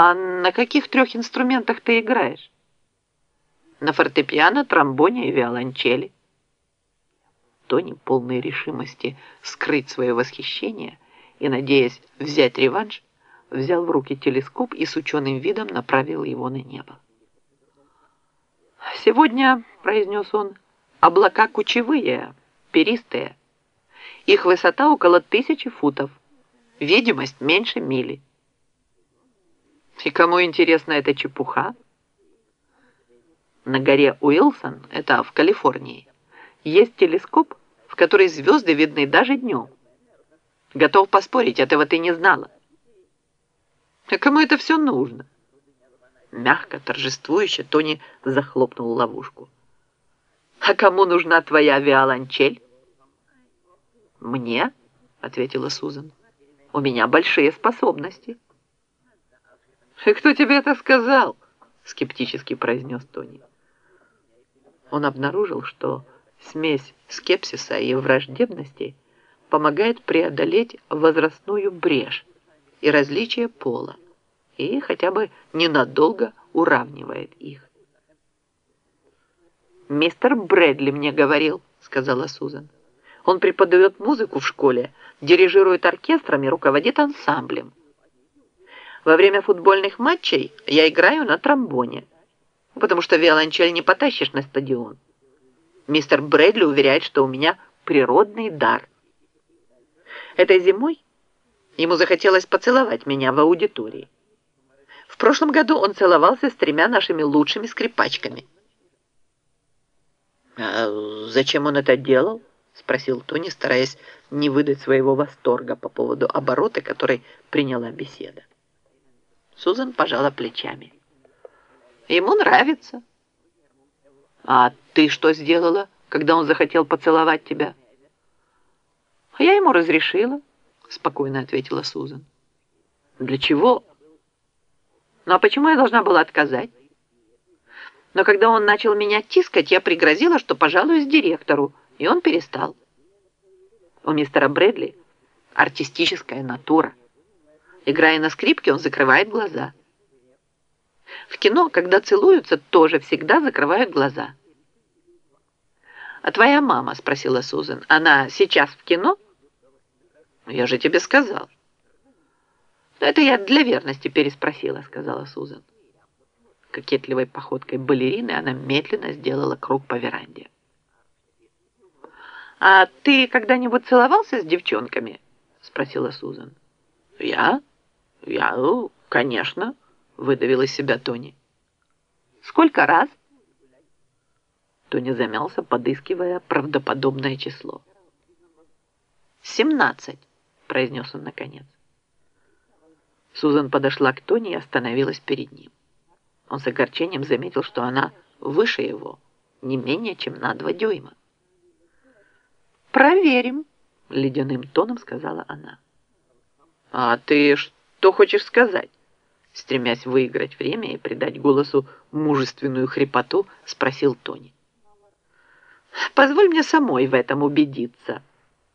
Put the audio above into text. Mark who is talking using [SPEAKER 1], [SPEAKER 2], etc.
[SPEAKER 1] А на каких трех инструментах ты играешь? На фортепиано, тромбоне и виолончели. Тони, полной решимости скрыть свое восхищение и, надеясь взять реванш, взял в руки телескоп и с ученым видом направил его на небо. «Сегодня, — произнес он, — облака кучевые, перистые. Их высота около тысячи футов, видимость меньше мили. И кому интересна эта чепуха? На горе Уилсон, это в Калифорнии, есть телескоп, в который звезды видны даже днем. Готов поспорить, этого ты не знала. А кому это все нужно? Мягко, торжествующе Тони захлопнул ловушку. А кому нужна твоя виолончель? Мне, ответила Сузан. У меня большие способности. «И кто тебе это сказал?» — скептически произнес Тони. Он обнаружил, что смесь скепсиса и враждебности помогает преодолеть возрастную брешь и различие пола, и хотя бы ненадолго уравнивает их. «Мистер Брэдли мне говорил», — сказала Сузан. «Он преподает музыку в школе, дирижирует оркестрами, руководит ансамблем. Во время футбольных матчей я играю на тромбоне, потому что виолончель не потащишь на стадион. Мистер Брэдли уверяет, что у меня природный дар. Этой зимой ему захотелось поцеловать меня в аудитории. В прошлом году он целовался с тремя нашими лучшими скрипачками. «А зачем он это делал?» — спросил Тони, стараясь не выдать своего восторга по поводу оборота, который приняла беседа. Сузан пожала плечами. Ему нравится. А ты что сделала, когда он захотел поцеловать тебя? Я ему разрешила, спокойно ответила Сузан. Для чего? Ну а почему я должна была отказать? Но когда он начал меня тискать, я пригрозила, что пожалуюсь директору, и он перестал. У мистера Брэдли артистическая натура. Играя на скрипке, он закрывает глаза. В кино, когда целуются, тоже всегда закрывают глаза. «А твоя мама?» – спросила Сузан. «Она сейчас в кино?» «Я же тебе сказал». «Это я для верности переспросила», – сказала Сузан. Кокетливой походкой балерины она медленно сделала круг по веранде. «А ты когда-нибудь целовался с девчонками?» – спросила Сузан. «Я?» «Я, конечно», — выдавил из себя Тони. «Сколько раз?» Тони замялся, подыскивая правдоподобное число. «Семнадцать», — произнес он наконец. Сузан подошла к Тони и остановилась перед ним. Он с огорчением заметил, что она выше его, не менее чем на два дюйма. «Проверим», — ледяным тоном сказала она. «А ты что?» Что хочешь сказать?» Стремясь выиграть время и придать голосу мужественную хрипоту, спросил Тони. «Позволь мне самой в этом убедиться»,